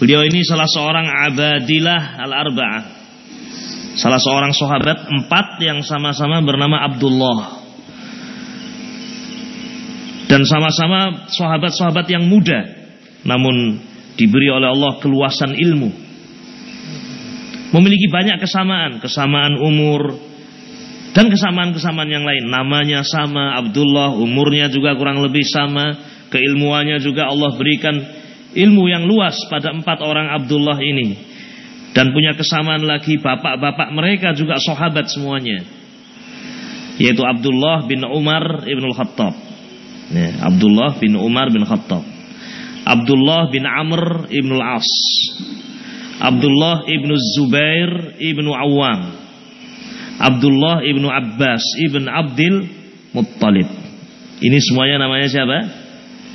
Beliau ini salah seorang abadilah al-arba'ah. Salah seorang sahabat empat yang sama-sama bernama Abdullah. Dan sama-sama sahabat-sahabat yang muda. Namun diberi oleh Allah keluasan ilmu. Memiliki banyak kesamaan. Kesamaan umur. Dan kesamaan-kesamaan yang lain. Namanya sama Abdullah. Umurnya juga kurang lebih sama. Keilmuannya juga Allah berikan ilmu yang luas pada empat orang Abdullah ini. Dan punya kesamaan lagi bapak-bapak mereka juga sahabat semuanya. Yaitu Abdullah bin Umar ibn Khattab ya, Abdullah bin Umar bin Khattab Abdullah bin Amr ibn Al-As. Abdullah ibn Zubair ibn Awam. Abdullah ibn Abbas ibn Abdil Muttalib. Ini semuanya namanya siapa?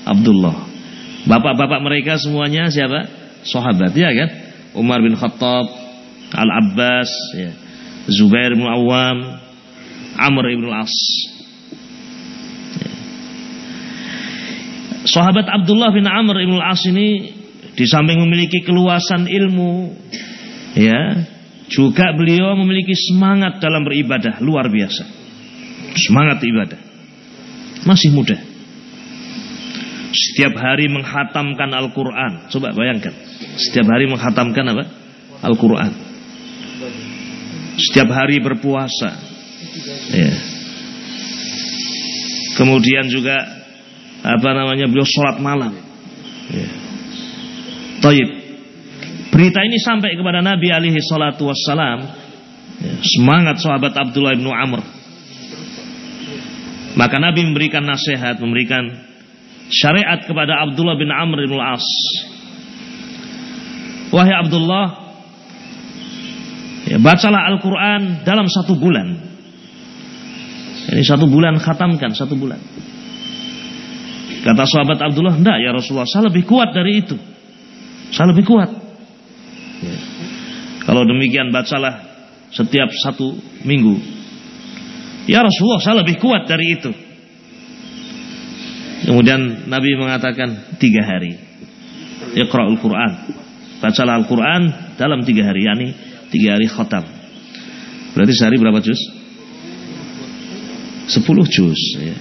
Abdullah Bapak-bapak mereka semuanya siapa? Sahabat, ya kan? Umar bin Khattab, Al-Abbas, ya. Zubair bin Awam, Amr ibn Al-As. Ya. Sahabat Abdullah bin Amr ibn Al-As ini di samping memiliki keluasan ilmu, ya, juga beliau memiliki semangat dalam beribadah luar biasa. Semangat ibadah. Masih muda setiap hari menghatamkan Al-Quran. Coba bayangkan. Setiap hari menghatamkan apa? Al-Quran. Setiap hari berpuasa. Ya. Kemudian juga apa namanya beliau sholat malam. Ya. Taib. Berita ini sampai kepada Nabi alaihi salatu wassalam. Ya. Semangat sahabat Abdullah bin Amr. Maka Nabi memberikan nasihat, memberikan syariat kepada Abdullah bin Amr bin As. Wahai Abdullah, ya, bacalah Al-Quran dalam satu bulan. Ini satu bulan khatamkan, satu bulan. Kata sahabat Abdullah, enggak ya Rasulullah, saya lebih kuat dari itu. Saya lebih kuat. Ya. Kalau demikian bacalah setiap satu minggu. Ya Rasulullah, saya lebih kuat dari itu. Kemudian Nabi mengatakan tiga hari. Iqra'ul Quran. Bacalah Al-Quran dalam tiga hari. Yani tiga hari khatam. Berarti sehari berapa juz? Sepuluh juz. Ya.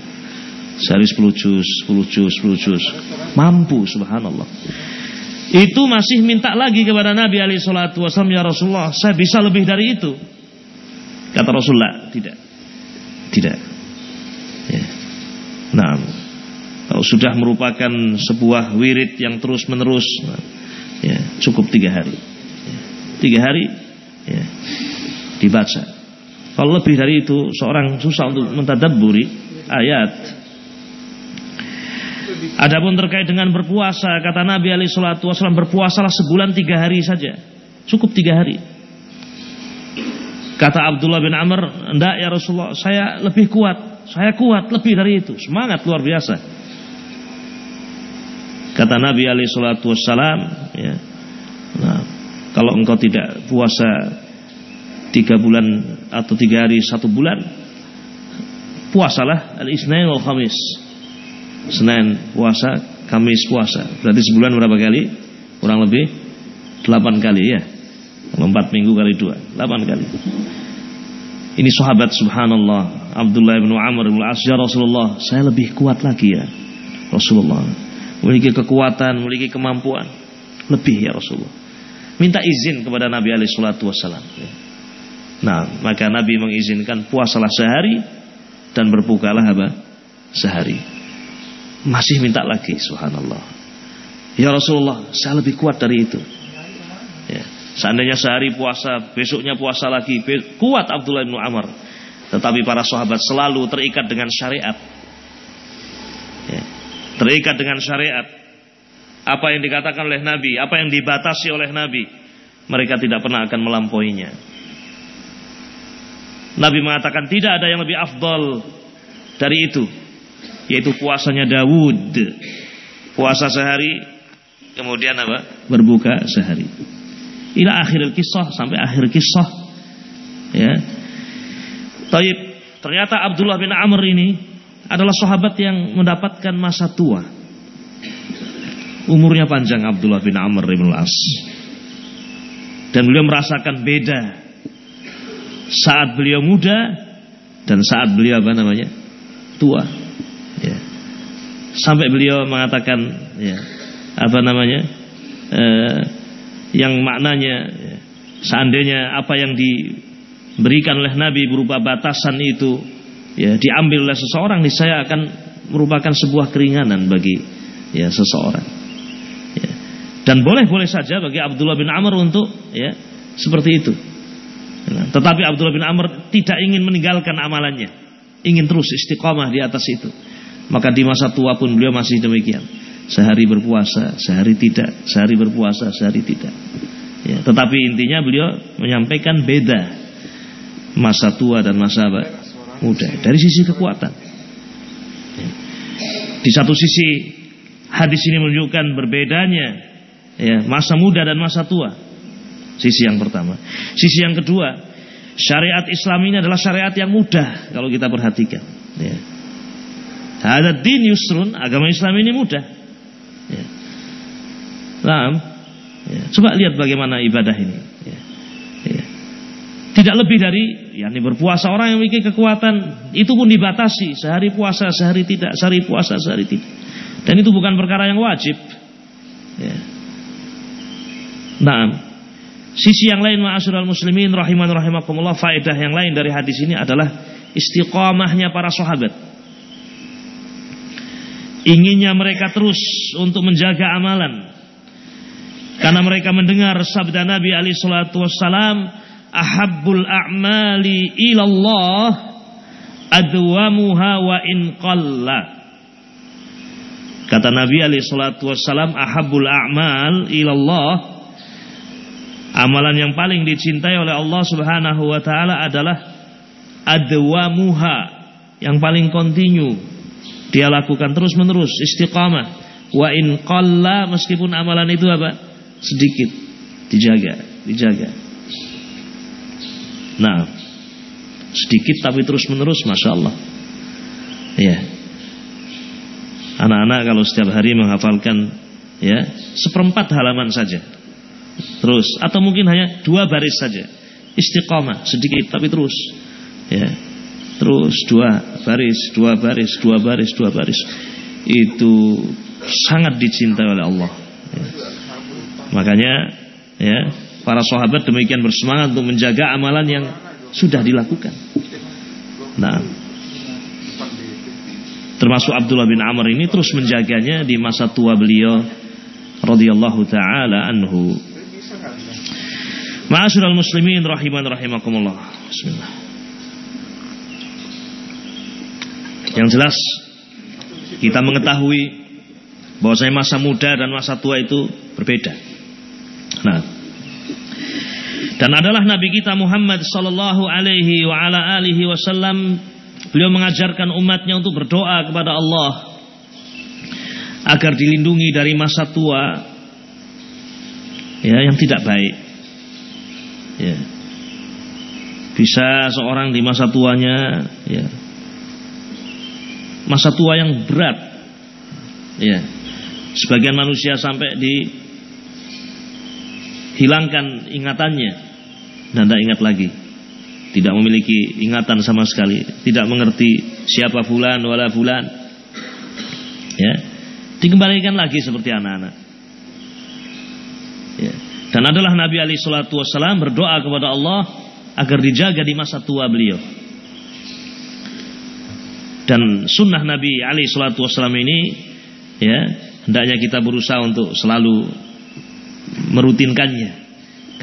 Sehari sepuluh juz, sepuluh juz, sepuluh juz. Mampu subhanallah. Itu masih minta lagi kepada Nabi alaihi salatu wasallam ya Rasulullah, saya bisa lebih dari itu. Kata Rasulullah, tidak. Tidak. Ya. Nah, kalau sudah merupakan sebuah wirid yang terus menerus, ya, cukup tiga hari. Ya, tiga hari ya, dibaca. Kalau lebih dari itu, seorang susah untuk mentadaburi ayat. Adapun terkait dengan berpuasa, kata Nabi Ali Shallallahu Wasallam berpuasalah sebulan tiga hari saja, cukup tiga hari. Kata Abdullah bin Amr, enggak ya Rasulullah, saya lebih kuat, saya kuat lebih dari itu, semangat luar biasa. Kata Nabi alaihi salatu wassalam, ya. Nah, kalau engkau tidak puasa tiga bulan atau tiga hari satu bulan, puasalah al-isnain wal khamis. Senin puasa, Kamis puasa. Berarti sebulan berapa kali? Kurang lebih delapan kali ya. Empat minggu kali dua, delapan kali. Ini sahabat subhanallah Abdullah bin Amr bin As ya Rasulullah Saya lebih kuat lagi ya Rasulullah memiliki kekuatan, memiliki kemampuan lebih ya Rasulullah. Minta izin kepada Nabi alaihi salatu wasallam. Nah, maka Nabi mengizinkan puasalah sehari dan berbukalah apa? Sehari. Masih minta lagi, subhanallah. Ya Rasulullah, saya lebih kuat dari itu. Ya. Seandainya sehari puasa, besoknya puasa lagi, kuat Abdullah bin Amr. Tetapi para sahabat selalu terikat dengan syariat terikat dengan syariat. Apa yang dikatakan oleh Nabi, apa yang dibatasi oleh Nabi, mereka tidak pernah akan melampauinya. Nabi mengatakan tidak ada yang lebih afdol dari itu, yaitu puasanya Dawud. Puasa sehari, kemudian apa? Berbuka sehari. Ila akhir kisah sampai akhir kisah. Ya. Taib. Ternyata Abdullah bin Amr ini adalah sahabat yang mendapatkan masa tua. Umurnya panjang Abdullah bin Amr bin As. Dan beliau merasakan beda saat beliau muda dan saat beliau apa namanya tua. Ya. Sampai beliau mengatakan ya, apa namanya eh, yang maknanya ya, seandainya apa yang diberikan oleh Nabi berupa batasan itu ya diambil oleh seseorang saya akan merupakan sebuah keringanan bagi ya seseorang. Dan boleh-boleh saja bagi Abdullah bin Amr untuk ya seperti itu. Ya, tetapi Abdullah bin Amr tidak ingin meninggalkan amalannya, ingin terus istiqomah di atas itu. Maka di masa tua pun beliau masih demikian. Sehari berpuasa, sehari tidak, sehari berpuasa, sehari tidak. Ya, tetapi intinya beliau menyampaikan beda masa tua dan masa? Muda dari sisi kekuatan. Di satu sisi hadis ini menunjukkan berbedanya ya, masa muda dan masa tua. Sisi yang pertama. Sisi yang kedua, syariat Islam ini adalah syariat yang mudah kalau kita perhatikan. Ya. Din yusrun, agama Islam ini mudah. Ya. Nah, ya. Coba lihat bagaimana ibadah ini. Ya. Ya. Tidak lebih dari yakni berpuasa orang yang memiliki kekuatan itu pun dibatasi sehari puasa sehari tidak sehari puasa sehari tidak dan itu bukan perkara yang wajib ya. Nah, sisi yang lain ma'asyiral muslimin rahiman rahimakumullah faedah yang lain dari hadis ini adalah istiqamahnya para sahabat. Inginnya mereka terus untuk menjaga amalan. Karena mereka mendengar sabda Nabi alaihi salatu "Ahabbul a'mali ilallah adwamuha wa in qalla." Kata Nabi alaihi salatu wassalam, "Ahabbul a'mal ilallah Amalan yang paling dicintai oleh Allah Subhanahu wa taala adalah adwamuha, yang paling kontinu. Dia lakukan terus-menerus istiqamah. Wa in qalla meskipun amalan itu apa? sedikit dijaga, dijaga. Nah, sedikit tapi terus-menerus Masya Allah. Ya. Anak-anak kalau setiap hari menghafalkan ya seperempat halaman saja. Terus. Atau mungkin hanya dua baris saja. Istiqomah sedikit tapi terus. Ya. Terus dua baris dua baris dua baris dua baris. Itu sangat dicintai oleh Allah. Ya. makanya ya para sahabat demikian bersemangat untuk menjaga amalan yang sudah dilakukan nah termasuk Abdullah bin Amr ini terus menjaganya di masa tua beliau radhiyallahu taala anhu Ma'asyiral muslimin rahiman rahimakumullah. Bismillah. Yang jelas kita mengetahui bahwasanya masa muda dan masa tua itu berbeda. Nah, dan adalah Nabi kita Muhammad sallallahu alaihi wa ala alihi wasallam beliau mengajarkan umatnya untuk berdoa kepada Allah agar dilindungi dari masa tua ya yang tidak baik. Ya. Bisa seorang di masa tuanya ya. Masa tua yang berat. Ya. Sebagian manusia sampai dihilangkan ingatannya dan tidak ingat lagi. Tidak memiliki ingatan sama sekali, tidak mengerti siapa fulan wala fulan. Ya. Dikembalikan lagi seperti anak-anak. Ya. Dan adalah Nabi Ali Shallallahu Wasallam berdoa kepada Allah agar dijaga di masa tua beliau. Dan sunnah Nabi Ali Shallallahu Wasallam ini, ya hendaknya kita berusaha untuk selalu merutinkannya.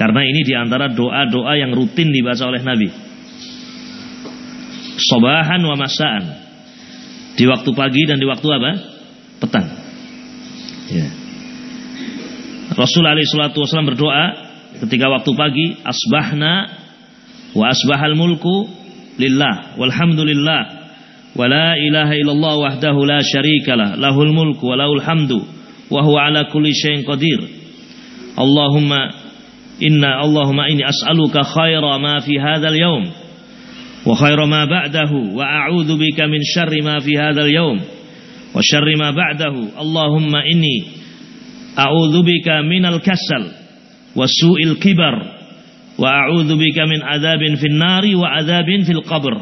Karena ini di antara doa-doa yang rutin dibaca oleh Nabi. Sobahan wa masaan. Di waktu pagi dan di waktu apa? Petang. Ya. Rasul alaihi wasallam berdoa ketika waktu pagi asbahna wa asbahal mulku lillah walhamdulillah wa la ilaha illallah wahdahu la syarikalah lahul mulku wa lahul hamdu wa huwa ala kulli syai'in qadir Allahumma inna Allahumma inni as'aluka khaira ma fi hadzal yaum wa khaira ma ba'dahu wa a'udzu bika min syarri ma fi hadzal yaum wa syarri ma ba'dahu. Allahumma inni a'udzubika minal kasal wa su'il kibar wa min adzabin fin nari wa adzabin fil qabr.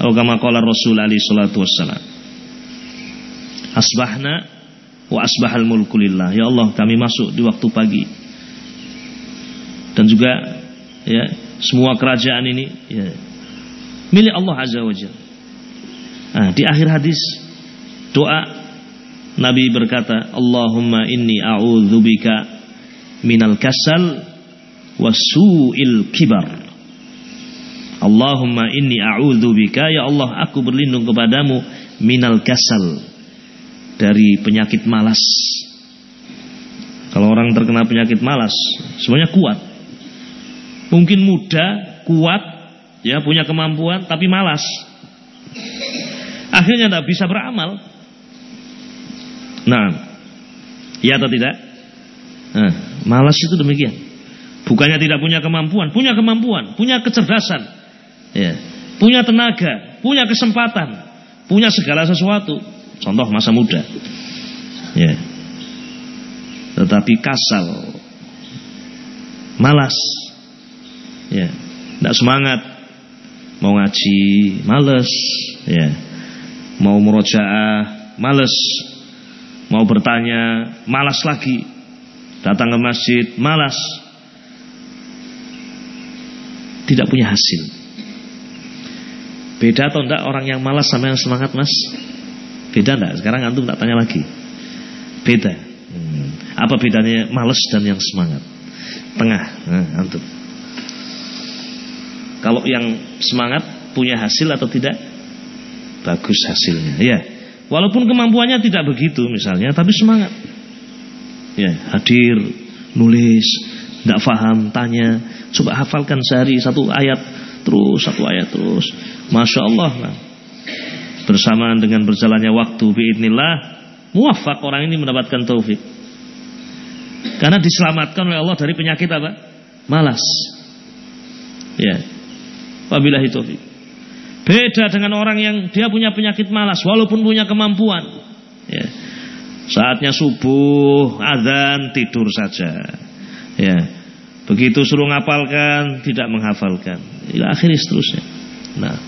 Atau kama qala Rasul asbahna wa ya Allah kami masuk di waktu pagi dan juga ya semua kerajaan ini ya milik Allah azza wajalla nah, di akhir hadis doa Nabi berkata, Allahumma inni a'udzubika minal kasal wasu'il kibar. Allahumma inni a'udzubika ya Allah aku berlindung kepadamu minal kasal dari penyakit malas. Kalau orang terkena penyakit malas, semuanya kuat. Mungkin muda, kuat, ya punya kemampuan tapi malas. Akhirnya tidak bisa beramal. Nah, ya atau tidak? Nah, malas itu demikian. Bukannya tidak punya kemampuan, punya kemampuan, punya kecerdasan, ya, punya tenaga, punya kesempatan, punya segala sesuatu. Contoh masa muda, ya, tetapi kasal, malas, ya, tidak semangat, mau ngaji, males, ya, mau murojaah, males, Mau bertanya, malas lagi. Datang ke masjid, malas. Tidak punya hasil. Beda atau enggak orang yang malas sama yang semangat mas? Beda enggak? Sekarang antum tak tanya lagi. Beda. Hmm. Apa bedanya malas dan yang semangat? Tengah, nah, antum. Kalau yang semangat punya hasil atau tidak? Bagus hasilnya. Ya. Walaupun kemampuannya tidak begitu misalnya, tapi semangat. Ya, hadir, nulis, tidak faham, tanya, coba hafalkan sehari satu ayat terus, satu ayat terus. Masya Allah. Nah. Bersamaan dengan berjalannya waktu, biidnillah, muafak orang ini mendapatkan taufik. Karena diselamatkan oleh Allah dari penyakit apa? Malas. Ya. Wabillahi taufik. Beda dengan orang yang dia punya penyakit malas walaupun punya kemampuan. Ya. Saatnya subuh, azan, tidur saja. Ya. Begitu suruh ngapalkan, tidak menghafalkan. Ila akhir seterusnya. Nah.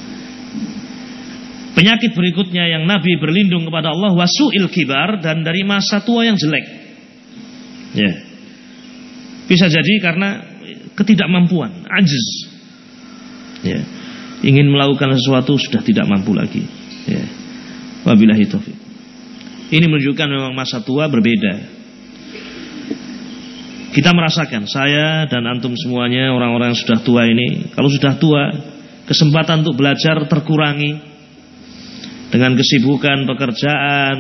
Penyakit berikutnya yang Nabi berlindung kepada Allah wasu'il kibar dan dari masa tua yang jelek. Ya. Bisa jadi karena ketidakmampuan, ajiz. Ya ingin melakukan sesuatu sudah tidak mampu lagi. Ya. Wabillahi taufik. Ini menunjukkan memang masa tua berbeda. Kita merasakan saya dan antum semuanya orang-orang yang sudah tua ini, kalau sudah tua, kesempatan untuk belajar terkurangi dengan kesibukan pekerjaan,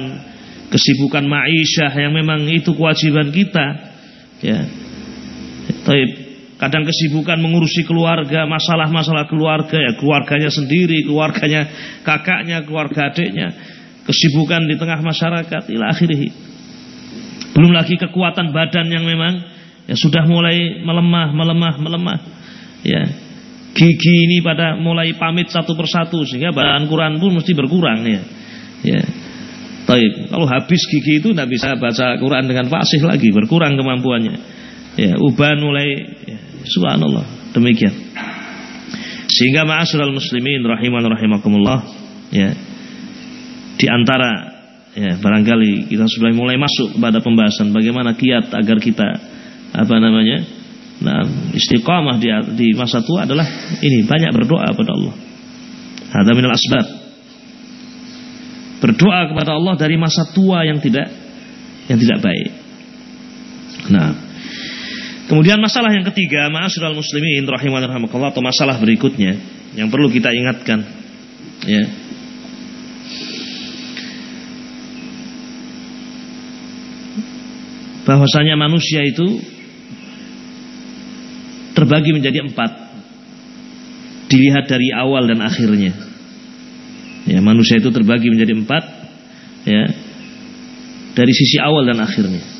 kesibukan ma'isyah yang memang itu kewajiban kita. Ya. Taib Kadang kesibukan mengurusi keluarga, masalah-masalah keluarga ya, keluarganya sendiri, keluarganya kakaknya, keluarga adiknya. Kesibukan di tengah masyarakat ila akhirih. Belum lagi kekuatan badan yang memang ya sudah mulai melemah, melemah, melemah. Ya. Gigi ini pada mulai pamit satu persatu sehingga badan Quran pun mesti berkurang ya. Ya. Taib. Kalau habis gigi itu tidak bisa baca Quran dengan fasih lagi, berkurang kemampuannya. Ya, uban mulai ya, subhanallah. Demikian. Sehingga ma'asyiral muslimin rahiman rahimakumullah ya. Di antara ya barangkali kita sudah mulai masuk kepada pembahasan bagaimana kiat agar kita apa namanya? Nah, istiqamah di, di masa tua adalah ini banyak berdoa kepada Allah. Hadza minal asbab. Berdoa kepada Allah dari masa tua yang tidak yang tidak baik. Nah, Kemudian masalah yang ketiga, ma'asyiral muslimin rahimahan rahimakallah atau masalah berikutnya yang perlu kita ingatkan ya. Bahwasanya manusia itu terbagi menjadi empat dilihat dari awal dan akhirnya. Ya, manusia itu terbagi menjadi empat ya dari sisi awal dan akhirnya.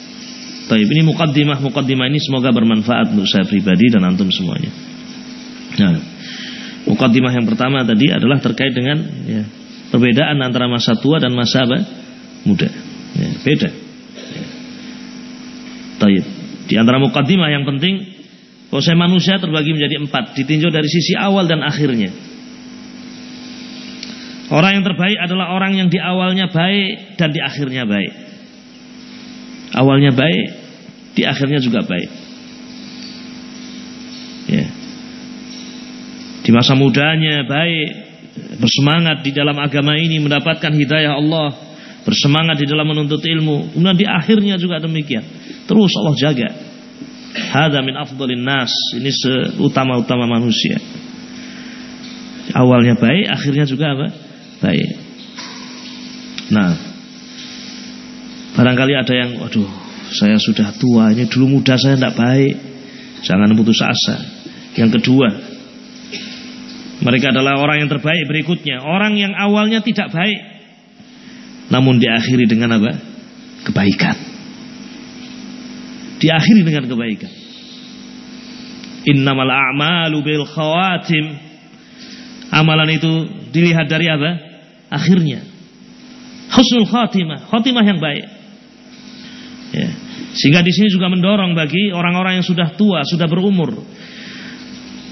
Taib ini mukaddimah mukaddimah ini semoga bermanfaat untuk saya pribadi dan antum semuanya. Nah, mukaddimah yang pertama tadi adalah terkait dengan ya, perbedaan antara masa tua dan masa apa? muda. Ya, beda. Ya. Di antara mukaddimah yang penting saya manusia terbagi menjadi empat, ditinjau dari sisi awal dan akhirnya. Orang yang terbaik adalah orang yang di awalnya baik dan di akhirnya baik. Awalnya baik, di akhirnya juga baik. Ya. Di masa mudanya baik, bersemangat di dalam agama ini mendapatkan hidayah Allah, bersemangat di dalam menuntut ilmu. Kemudian di akhirnya juga demikian. Terus Allah jaga. Hada min afdalin nas. Ini seutama-utama manusia. Awalnya baik, akhirnya juga apa? Baik. Nah, barangkali ada yang, waduh, saya sudah tua, ini dulu muda saya tidak baik. Jangan putus asa. Yang kedua, mereka adalah orang yang terbaik berikutnya. Orang yang awalnya tidak baik, namun diakhiri dengan apa? Kebaikan diakhiri dengan kebaikan. Innamal a'malu bil khawatim. Amalan itu dilihat dari apa? Akhirnya. Husnul khatimah, khatimah yang baik. Ya. Sehingga di sini juga mendorong bagi orang-orang yang sudah tua, sudah berumur.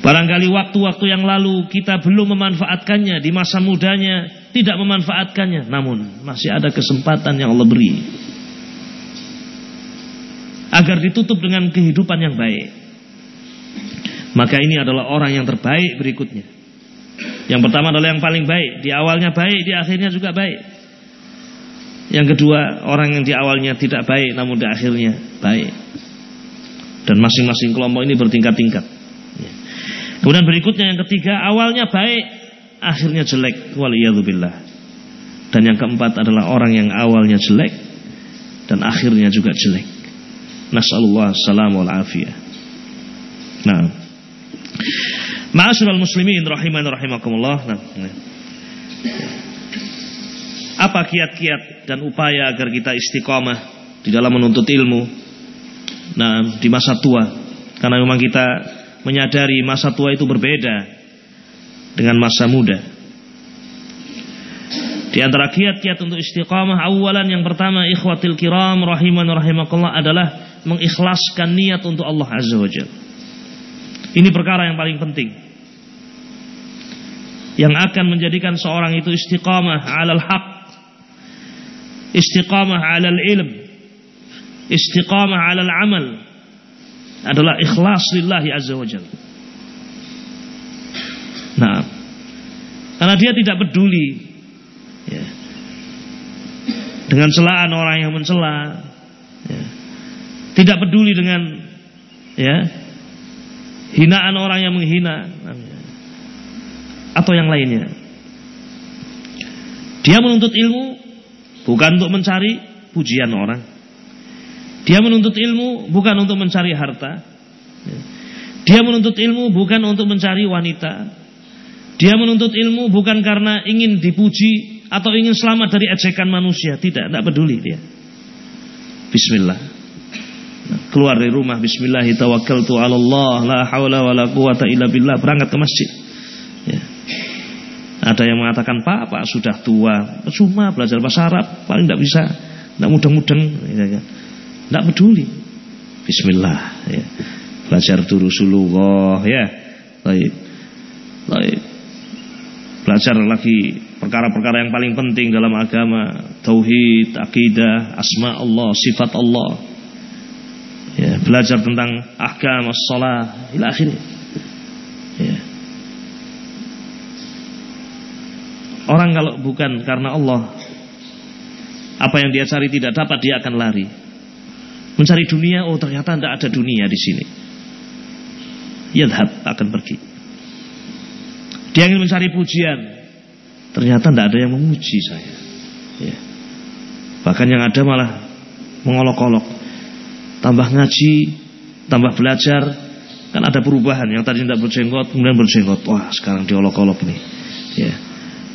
Barangkali waktu-waktu yang lalu kita belum memanfaatkannya di masa mudanya, tidak memanfaatkannya, namun masih ada kesempatan yang Allah beri agar ditutup dengan kehidupan yang baik. Maka ini adalah orang yang terbaik berikutnya. Yang pertama adalah yang paling baik, di awalnya baik, di akhirnya juga baik. Yang kedua, orang yang di awalnya tidak baik namun di akhirnya baik. Dan masing-masing kelompok ini bertingkat-tingkat. Kemudian berikutnya yang ketiga, awalnya baik, akhirnya jelek. Waliyadzubillah. Dan yang keempat adalah orang yang awalnya jelek dan akhirnya juga jelek. Nasallallahu salam wal afiyah. Nah. Ma'asyiral muslimin rahiman rahimakumullah. Nah. Apa kiat-kiat dan upaya agar kita istiqamah di dalam menuntut ilmu? Nah, di masa tua. Karena memang kita menyadari masa tua itu berbeda dengan masa muda. Di antara kiat-kiat untuk istiqamah awalan yang pertama ikhwatil kiram rahiman rahimakumullah adalah mengikhlaskan niat untuk Allah Azza wa Jal. Ini perkara yang paling penting. Yang akan menjadikan seorang itu istiqamah alal haq. Istiqamah alal ilm. Istiqamah alal amal. Adalah ikhlas lillahi Azza wa Jal. Nah. Karena dia tidak peduli. Ya, dengan celaan orang yang mencela. Ya, tidak peduli dengan ya hinaan orang yang menghina atau yang lainnya. Dia menuntut ilmu bukan untuk mencari pujian orang. Dia menuntut ilmu bukan untuk mencari harta. Dia menuntut ilmu bukan untuk mencari wanita. Dia menuntut ilmu bukan karena ingin dipuji atau ingin selamat dari ejekan manusia. Tidak, tidak peduli dia. Bismillah keluar dari rumah bismillah tawakkaltu ala Allah la haula wala quwata illa billah berangkat ke masjid. Ada yang mengatakan Pak Pak sudah tua. Cuma belajar bahasa Arab paling tidak bisa tidak mudeng-mudeng ya, ya. tidak peduli. Bismillah ya. belajar durusulullah ya. Baik. Baik. Belajar lagi perkara-perkara yang paling penting dalam agama tauhid akidah asma Allah sifat Allah. Ya, belajar tentang ahkam as-salah ya. Orang kalau bukan karena Allah apa yang dia cari tidak dapat dia akan lari mencari dunia oh ternyata tidak ada dunia di sini yadhab akan pergi dia ingin mencari pujian ternyata tidak ada yang memuji saya ya. bahkan yang ada malah mengolok-olok tambah ngaji, tambah belajar, kan ada perubahan. Yang tadi tidak berjenggot, kemudian berjenggot. Wah, sekarang diolok-olok nih. Ya.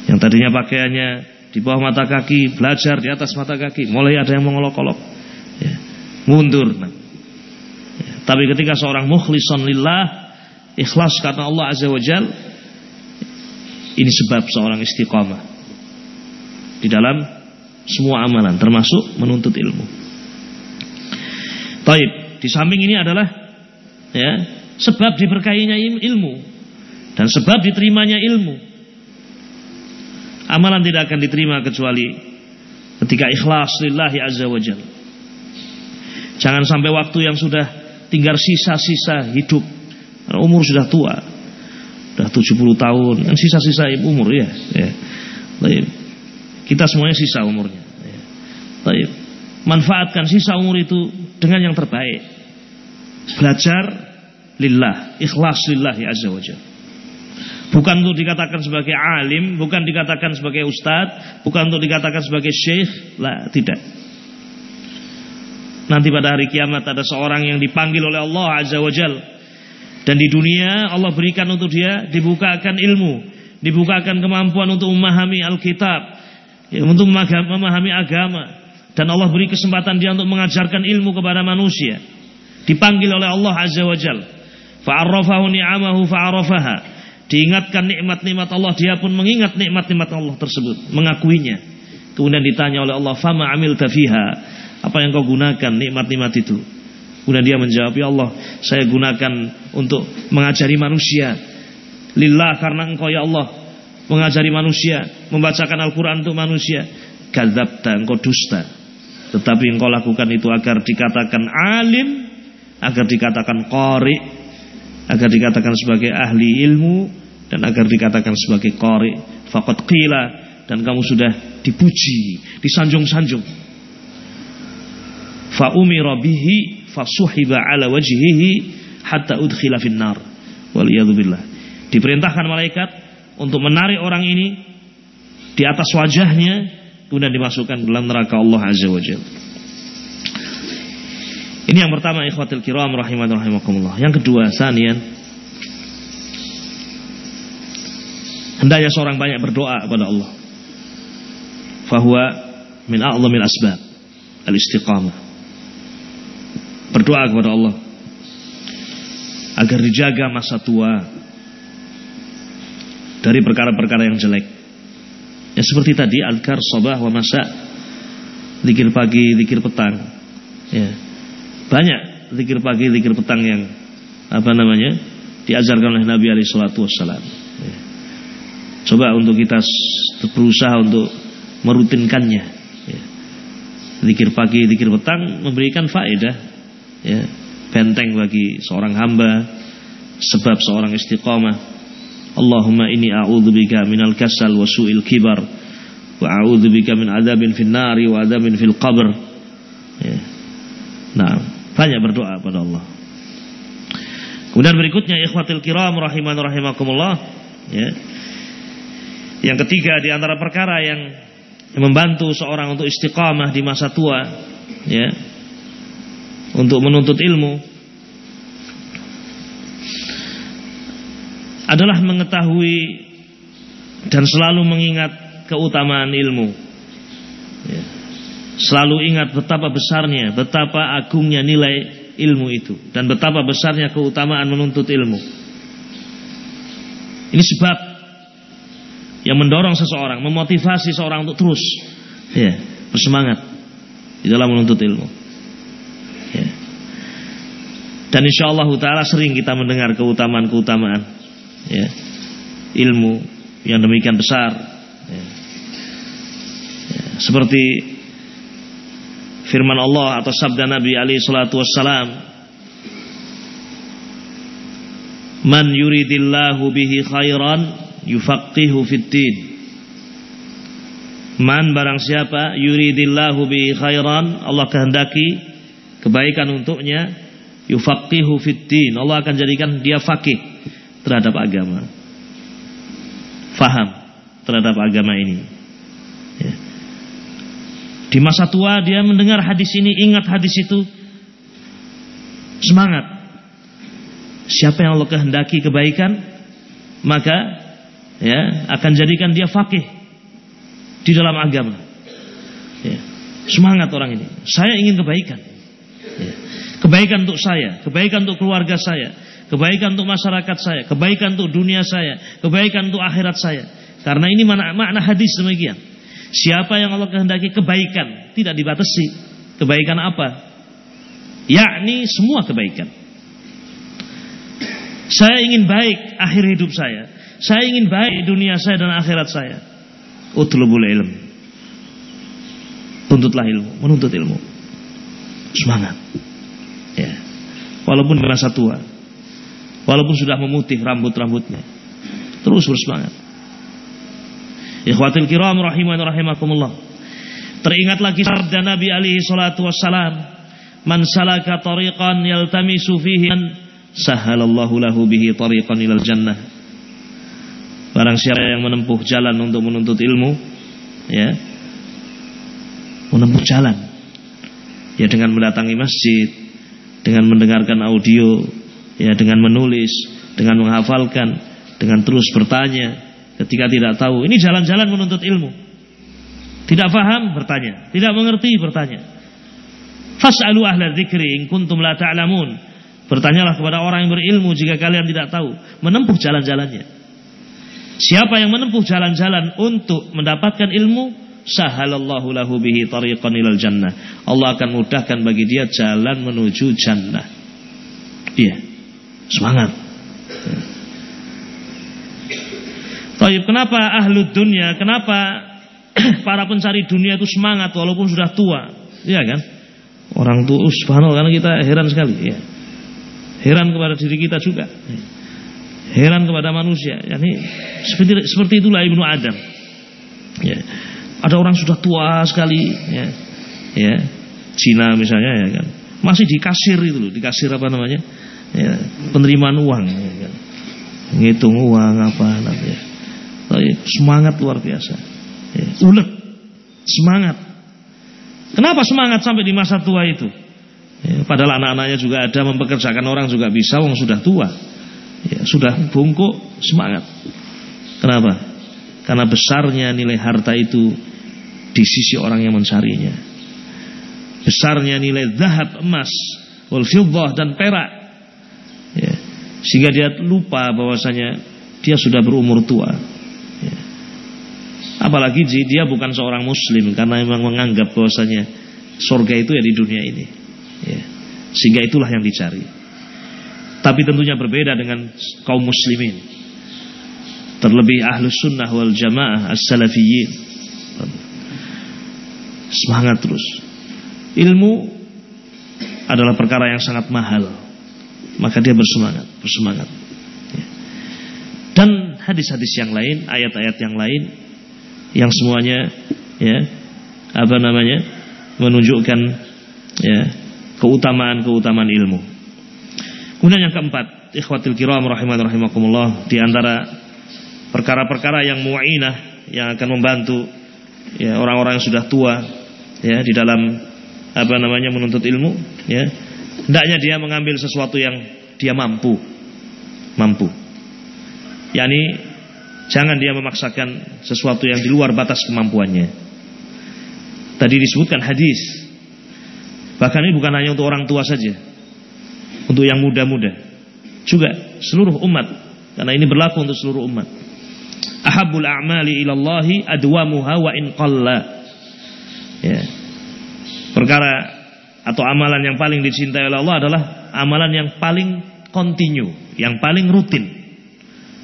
Yang tadinya pakaiannya di bawah mata kaki, belajar di atas mata kaki, mulai ada yang mengolok-olok. Ya. Mundur. Nah. Ya. Tapi ketika seorang mukhlison lillah, ikhlas karena Allah Azza wa Jal, ini sebab seorang istiqamah di dalam semua amalan termasuk menuntut ilmu. Taib. Di samping ini adalah ya sebab diberkahinya ilmu dan sebab diterimanya ilmu. Amalan tidak akan diterima kecuali ketika ikhlas lillahi azza wajal. Jangan sampai waktu yang sudah tinggal sisa-sisa hidup. Umur sudah tua. Sudah 70 tahun. Kan sisa-sisa umur ya. ya. Kita semuanya sisa umurnya. Ya. Manfaatkan sisa umur itu dengan yang terbaik. Belajar lillah, ikhlas lillahi azza wajalla. Bukan untuk dikatakan sebagai alim, bukan dikatakan sebagai ustadz, bukan untuk dikatakan sebagai syekh, lah tidak. Nanti pada hari kiamat ada seorang yang dipanggil oleh Allah Azza wa Jal. Dan di dunia Allah berikan untuk dia dibukakan ilmu, dibukakan kemampuan untuk memahami Alkitab, ya, untuk memahami agama. Dan Allah beri kesempatan dia untuk mengajarkan ilmu kepada manusia. Dipanggil oleh Allah Azza wa Jal. Fa'arrafahu ni'amahu fa'arafaha. Diingatkan nikmat-nikmat Allah, dia pun mengingat nikmat-nikmat Allah tersebut, mengakuinya. Kemudian ditanya oleh Allah, "Fama amil tafiha?" Apa yang kau gunakan nikmat-nikmat itu? Kemudian dia menjawab, Ya Allah, saya gunakan untuk mengajari manusia. Lillah karena engkau ya Allah mengajari manusia, membacakan Al-Quran untuk manusia. Gadzabta, engkau dusta. Tetapi engkau lakukan itu agar dikatakan alim, agar dikatakan qari, agar dikatakan sebagai ahli ilmu, dan agar dikatakan sebagai qari. Fakat qila, dan kamu sudah dipuji, disanjung-sanjung. Fa umira bihi fasuhiba ala wajhihi hatta udkhila finnar. Wal billah. Diperintahkan malaikat untuk menarik orang ini di atas wajahnya kemudian dimasukkan dalam neraka Allah azza wajalla ini yang pertama ikhwatul kiram rahiman rahimakumullah. Yang kedua, sanian hendaknya seorang banyak berdoa kepada Allah. Fahuwa min a'zamil asbab al-istiqamah berdoa kepada Allah agar dijaga masa tua dari perkara-perkara yang jelek. Ya seperti tadi alkar sobah wa masa zikir pagi, zikir petang. Ya. Banyak zikir pagi, zikir petang yang apa namanya? diajarkan oleh Nabi alaihi. Ya. Coba untuk kita berusaha untuk merutinkannya. Ya. Zikir pagi, zikir petang memberikan faedah ya, benteng bagi seorang hamba sebab seorang istiqamah Allahumma inni a'udzubika minal kasal wa su'il kibar wa a'udzubika min adabin fin nari wa adabin fil qabr ya. nah banyak berdoa pada Allah kemudian berikutnya ikhwatil kiram rahiman rahimakumullah ya yang ketiga di antara perkara yang membantu seorang untuk istiqamah di masa tua ya untuk menuntut ilmu adalah mengetahui dan selalu mengingat keutamaan ilmu. Ya. Selalu ingat betapa besarnya, betapa agungnya nilai ilmu itu dan betapa besarnya keutamaan menuntut ilmu. Ini sebab yang mendorong seseorang, memotivasi seorang untuk terus ya, bersemangat di dalam menuntut ilmu. Ya. Dan insya Allah Taala sering kita mendengar keutamaan-keutamaan ya. ilmu yang demikian besar. Ya. Ya. Seperti firman Allah atau sabda Nabi Ali Shallallahu Wasallam, Man yuridillahu bihi khairan yufaqihu fiddin. Man barang siapa yuridillahu bihi khairan Allah kehendaki kebaikan untuknya yufaqihu fiddin Allah akan jadikan dia fakih terhadap agama faham terhadap agama ini. Di masa tua dia mendengar hadis ini ingat hadis itu semangat siapa yang Allah kehendaki kebaikan maka ya akan jadikan dia fakih di dalam agama ya. semangat orang ini saya ingin kebaikan Kebaikan untuk saya, kebaikan untuk keluarga saya, kebaikan untuk masyarakat saya, kebaikan untuk dunia saya, kebaikan untuk akhirat saya. Karena ini makna, makna hadis demikian. Siapa yang Allah kehendaki kebaikan, tidak dibatasi. Kebaikan apa? yakni semua kebaikan. Saya ingin baik akhir hidup saya. Saya ingin baik dunia saya dan akhirat saya. Utlubul ilm. Tuntutlah ilmu, menuntut ilmu. Semangat. Ya. Walaupun merasa tua. Walaupun sudah memutih rambut-rambutnya. Terus bersemangat. Ikhwatil kiram rahiman rahimakumullah. Teringat lagi sabda Nabi alaihi salatu wassalam. Man salaka tariqan yaltamisu fihi sahalallahu lahu bihi tariqan ilal jannah. Barang siapa yang menempuh jalan untuk menuntut ilmu, ya, menempuh jalan, ya dengan mendatangi masjid, dengan mendengarkan audio, ya dengan menulis, dengan menghafalkan, dengan terus bertanya ketika tidak tahu. Ini jalan-jalan menuntut ilmu. Tidak faham bertanya, tidak mengerti bertanya. Fas'alu ahla dzikri in kuntum la ta'lamun. Bertanyalah kepada orang yang berilmu jika kalian tidak tahu. Menempuh jalan-jalannya. Siapa yang menempuh jalan-jalan untuk mendapatkan ilmu, sahalallahu lahu bihi tariqan ilal jannah. Allah akan mudahkan bagi dia jalan menuju jannah. Iya. Semangat. Tapi kenapa ahlu dunia, kenapa para pencari dunia itu semangat walaupun sudah tua? Iya kan? Orang tua, subhanallah karena kita heran sekali. Ya. Heran kepada diri kita juga. Heran kepada manusia. Yani, seperti, seperti itulah Ibnu Adam. Ya. Ada orang sudah tua sekali. Ya. Ya. Cina misalnya ya kan. Masih di kasir itu loh. Di kasir apa namanya. Ya. Penerimaan uang. Ya kan. Ngitung uang apa namanya. Semangat luar biasa. Ya. Ulet. Semangat. Kenapa semangat sampai di masa tua itu? Ya, padahal anak-anaknya juga ada mempekerjakan orang juga bisa, wong sudah tua. Sudah bungkuk, semangat. Kenapa? Karena besarnya nilai harta itu di sisi orang yang mencarinya. Besarnya nilai zahab, emas, wal dan perak. Sehingga dia lupa bahwasanya dia sudah berumur tua. Apalagi dia bukan seorang muslim karena memang menganggap bahwasanya surga itu ya di dunia ini. Ya. Sehingga itulah yang dicari. Tapi tentunya berbeda dengan kaum muslimin. Terlebih ahlus sunnah wal jamaah as-salafiyyin. Semangat terus. Ilmu adalah perkara yang sangat mahal. Maka dia bersemangat, bersemangat. Ya. Dan hadis-hadis yang lain, ayat-ayat yang lain, yang semuanya, ya, apa namanya, menunjukkan, ya, keutamaan-keutamaan ilmu. Kemudian yang keempat, ikhwatil kiram rahiman rahimakumullah di antara perkara-perkara yang mu'inah yang akan membantu ya orang-orang yang sudah tua ya di dalam apa namanya menuntut ilmu ya hendaknya dia mengambil sesuatu yang dia mampu mampu yakni jangan dia memaksakan sesuatu yang di luar batas kemampuannya tadi disebutkan hadis Bahkan ini bukan hanya untuk orang tua saja. Untuk yang muda-muda. Juga seluruh umat. Karena ini berlaku untuk seluruh umat. Ahabul a'mali ilallahi adwamuha wa in. Ya. Perkara atau amalan yang paling dicintai oleh Allah adalah amalan yang paling kontinu, yang paling rutin.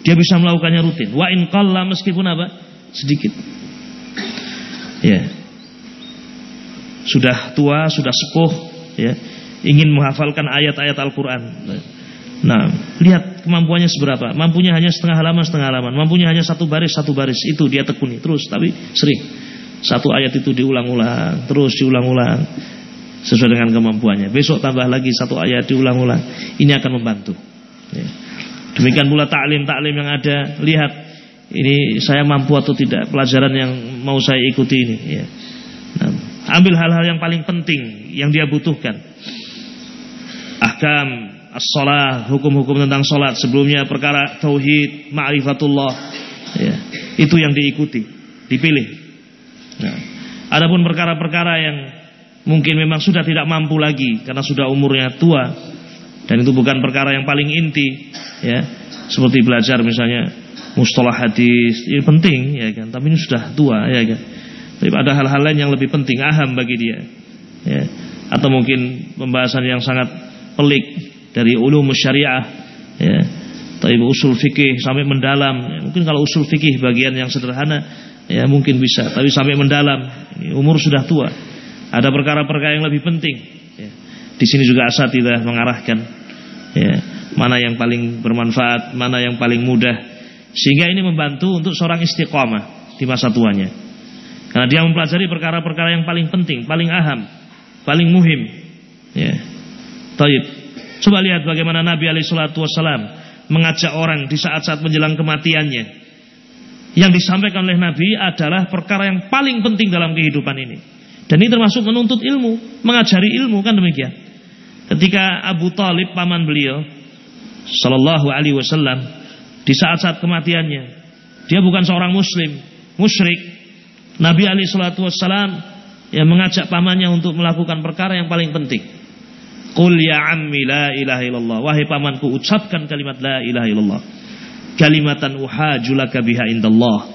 Dia bisa melakukannya rutin. Wa in qalla meskipun apa? Sedikit. Ya sudah tua, sudah sepuh, ya, ingin menghafalkan ayat-ayat Al-Quran. Nah, lihat kemampuannya seberapa. Mampunya hanya setengah halaman, setengah halaman. Mampunya hanya satu baris, satu baris. Itu dia tekuni terus, tapi sering. Satu ayat itu diulang-ulang, terus diulang-ulang. Sesuai dengan kemampuannya. Besok tambah lagi satu ayat diulang-ulang. Ini akan membantu. Ya. Demikian pula taklim-taklim yang ada. Lihat, ini saya mampu atau tidak pelajaran yang mau saya ikuti ini. Ya. Nah, Ambil hal-hal yang paling penting yang dia butuhkan. Ahkam as-salah, hukum-hukum tentang salat sebelumnya perkara tauhid, ma'rifatullah. Ya, itu yang diikuti, dipilih. Nah, adapun perkara-perkara yang mungkin memang sudah tidak mampu lagi karena sudah umurnya tua dan itu bukan perkara yang paling inti, ya. Seperti belajar misalnya mustalah hadis, ini penting ya kan, tapi ini sudah tua ya kan. Tapi ada hal-hal lain yang lebih penting, aham bagi dia. Ya. atau mungkin pembahasan yang sangat pelik dari ulum syariah ya tapi usul fikih sampai mendalam ya, mungkin kalau usul fikih bagian yang sederhana ya mungkin bisa tapi sampai mendalam ini umur sudah tua ada perkara-perkara yang lebih penting ya. Di sini juga asatidah mengarahkan ya mana yang paling bermanfaat mana yang paling mudah sehingga ini membantu untuk seorang istiqomah di masa tuanya karena dia mempelajari perkara-perkara yang paling penting paling aham paling muhim ya Taib. Coba lihat bagaimana Nabi alaihi wasallam mengajak orang di saat-saat menjelang kematiannya. Yang disampaikan oleh Nabi adalah perkara yang paling penting dalam kehidupan ini. Dan ini termasuk menuntut ilmu, mengajari ilmu kan demikian. Ketika Abu Talib paman beliau sallallahu alaihi wasallam di saat-saat kematiannya, dia bukan seorang muslim, musyrik. Nabi alaihi salatu wasallam yang mengajak pamannya untuk melakukan perkara yang paling penting. Qul ya ammi la ilaha illallah. Wahai pamanku, ucapkan kalimat la ilaha illallah. Kalimatan uhajulaka biha indallah.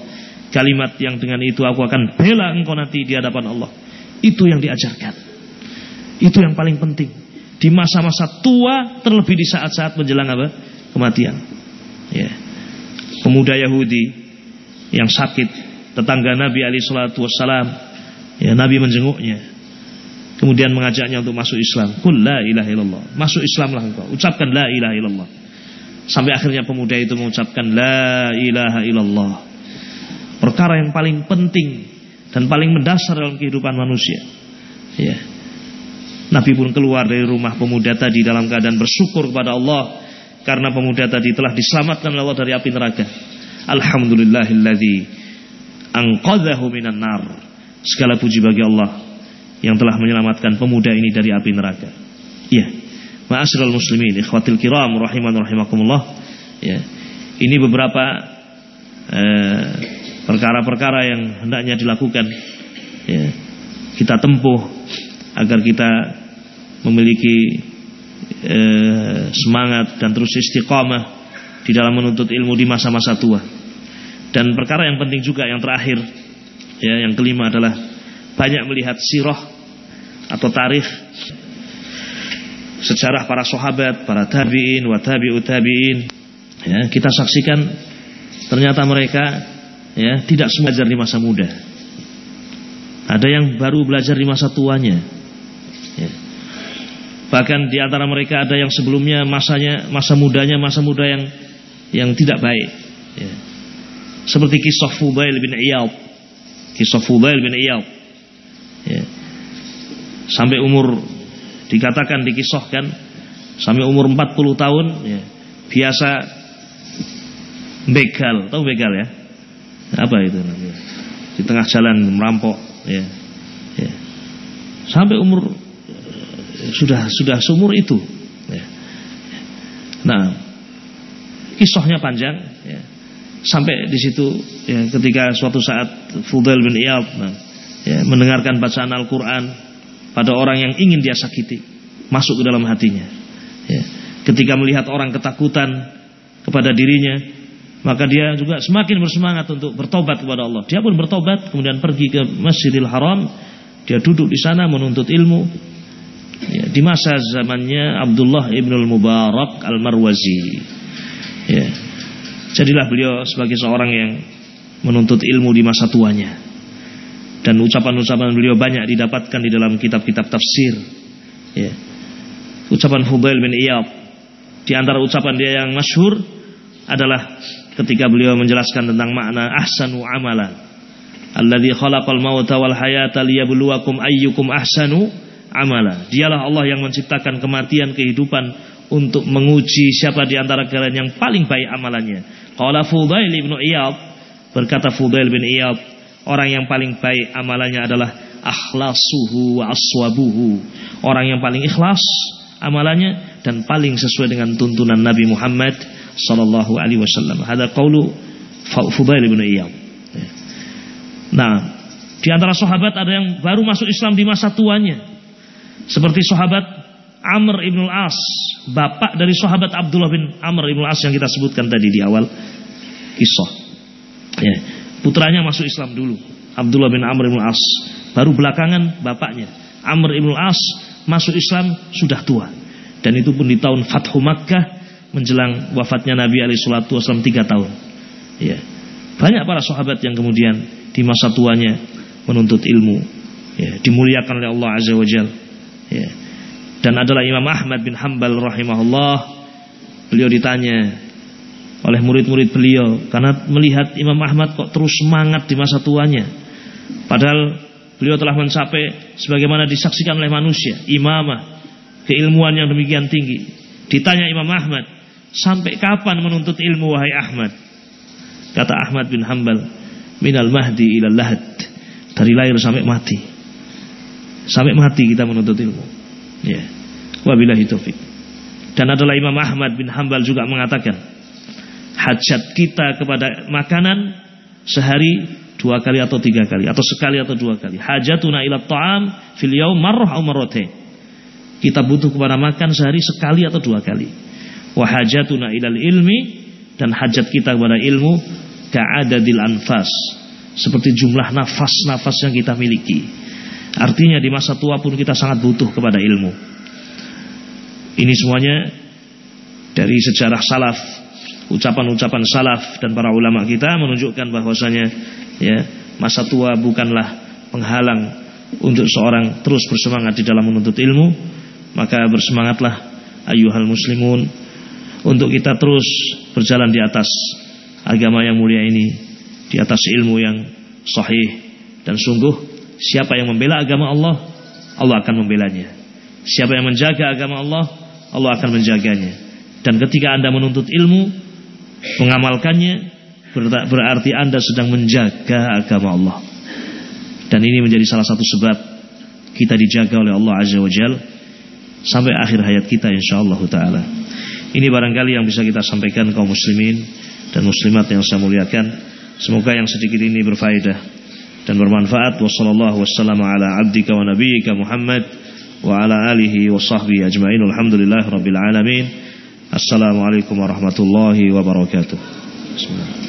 Kalimat yang dengan itu aku akan bela engkau nanti di hadapan Allah. Itu yang diajarkan. Itu yang paling penting. Di masa-masa tua terlebih di saat-saat menjelang apa? Kematian. Ya. Pemuda Yahudi yang sakit, tetangga Nabi alaihi salatu wassalam, ya Nabi menjenguknya. Kemudian mengajaknya untuk masuk Islam. Kul la ilaha illallah. Masuk Islamlah engkau. Ucapkan la ilaha illallah. Sampai akhirnya pemuda itu mengucapkan la ilaha illallah. Perkara yang paling penting dan paling mendasar dalam kehidupan manusia. Ya. Nabi pun keluar dari rumah pemuda tadi dalam keadaan bersyukur kepada Allah karena pemuda tadi telah diselamatkan oleh Allah dari api neraka. Alhamdulillahilladzi anqadhahu minan nar. Segala puji bagi Allah yang telah menyelamatkan pemuda ini dari api neraka. Ya. Ma'asyiral muslimin, ikhwatil kiram rahiman rahimakumullah. Ya. Ini beberapa eh, perkara-perkara eh, yang hendaknya dilakukan ya. Kita tempuh agar kita memiliki eh, semangat dan terus istiqamah di dalam menuntut ilmu di masa-masa tua. Dan perkara yang penting juga yang terakhir ya yang kelima adalah banyak melihat sirah atau tarikh sejarah para sahabat, para tabi'in, wa tabi'ut tabi'in. Ya, kita saksikan ternyata mereka ya tidak semua belajar di masa muda. Ada yang baru belajar di masa tuanya. Bahkan di antara mereka ada yang sebelumnya masanya masa mudanya masa muda yang yang tidak baik. Ya. Seperti kisah Fudail bin Iyad. Kisah Fudail bin Iyad ya. sampai umur dikatakan dikisahkan sampai umur 40 tahun ya, biasa begal tahu begal ya apa itu namanya di tengah jalan merampok ya, ya. sampai umur sudah sudah seumur itu ya. nah kisahnya panjang ya. sampai di situ ya, ketika suatu saat Fudail bin Iyad nah, ya, mendengarkan bacaan Al-Quran pada orang yang ingin dia sakiti masuk ke dalam hatinya ya. ketika melihat orang ketakutan kepada dirinya maka dia juga semakin bersemangat untuk bertobat kepada Allah dia pun bertobat kemudian pergi ke Masjidil Haram dia duduk di sana menuntut ilmu ya, di masa zamannya Abdullah ibnul Mubarak al-Marwazi ya. jadilah beliau sebagai seorang yang menuntut ilmu di masa tuanya dan ucapan-ucapan beliau banyak didapatkan di dalam kitab-kitab tafsir. Ya. Ucapan Fudail bin Iyad di antara ucapan dia yang masyhur adalah ketika beliau menjelaskan tentang makna ahsanu amala. Alladzi khalaqal mauta wal hayata liyabluwakum ayyukum ahsanu amala. Dialah Allah yang menciptakan kematian kehidupan untuk menguji siapa di antara kalian yang paling baik amalannya. Qala Fudail bin Iyad berkata Fudail bin Iyad Orang yang paling baik amalannya adalah akhlasuhu wa aswabuhu. Orang yang paling ikhlas amalannya dan paling sesuai dengan tuntunan Nabi Muhammad sallallahu alaihi wasallam. Hada qaulu Fudail bin Iyad. Nah, di antara sahabat ada yang baru masuk Islam di masa tuanya. Seperti sahabat Amr ibn al-As, bapak dari sahabat Abdullah bin Amr ibn al-As yang kita sebutkan tadi di awal kisah. Ya. Putranya masuk Islam dulu. Abdullah bin Amr bin As. Baru belakangan bapaknya. Amr bin As masuk Islam sudah tua. Dan itu pun di tahun Fathu Makkah menjelang wafatnya Nabi alaihi salatu wasallam 3 tahun. Ya. Banyak para sahabat yang kemudian di masa tuanya menuntut ilmu, ya, dimuliakan oleh Allah Azza wa Jal. Ya. Dan adalah Imam Ahmad bin Hambal rahimahullah. Beliau ditanya oleh murid-murid beliau karena melihat Imam Ahmad kok terus semangat di masa tuanya. Padahal beliau telah mencapai sebagaimana disaksikan oleh manusia, imamah, keilmuan yang demikian tinggi. Ditanya Imam Ahmad, sampai kapan menuntut ilmu wahai Ahmad? Kata Ahmad bin Hambal, minal mahdi ilal lahad. Dari lahir sampai mati. Sampai mati kita menuntut ilmu. Ya. Wabillahi taufik. Dan adalah Imam Ahmad bin Hambal juga mengatakan, hajat kita kepada makanan sehari dua kali atau tiga kali atau sekali atau dua kali. Hajatuna ila ta'am fil yaum marrah au marratain. Kita butuh kepada makan sehari sekali atau dua kali. Wa hajatuna ilal ilmi dan hajat kita kepada ilmu ka'adadil anfas. Seperti jumlah nafas-nafas yang kita miliki. Artinya di masa tua pun kita sangat butuh kepada ilmu. Ini semuanya dari sejarah salaf, ucapan-ucapan salaf dan para ulama kita menunjukkan bahwasanya ya masa tua bukanlah penghalang untuk seorang terus bersemangat di dalam menuntut ilmu, maka bersemangatlah ayuhal muslimun untuk kita terus berjalan di atas agama yang mulia ini, di atas ilmu yang sahih dan sungguh siapa yang membela agama Allah, Allah akan membelanya. Siapa yang menjaga agama Allah, Allah akan menjaganya. Dan ketika Anda menuntut ilmu, mengamalkannya, berarti Anda sedang menjaga agama Allah. Dan ini menjadi salah satu sebab kita dijaga oleh Allah Azza wa Jalla sampai akhir hayat kita insyaallah taala. Ini barangkali yang bisa kita sampaikan kaum muslimin dan muslimat yang saya muliakan. Semoga yang sedikit ini berfaedah dan bermanfaat. Wassallallahu wassalamu ala abdika wa nabiyyika Muhammad wa ala alihi wa sahbihi ajmain. Alhamdulillah rabbil alamin. Assalamualaikum warahmatullahi wabarakatuh. Bismillah.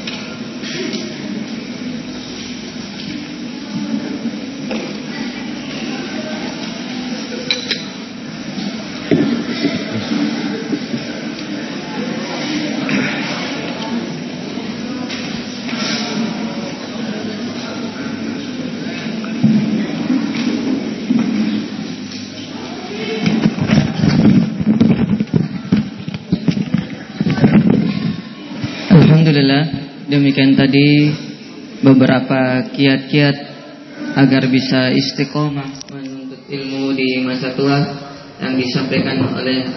Demikian tadi beberapa kiat-kiat agar bisa istiqomah menuntut ilmu di masa tua yang disampaikan oleh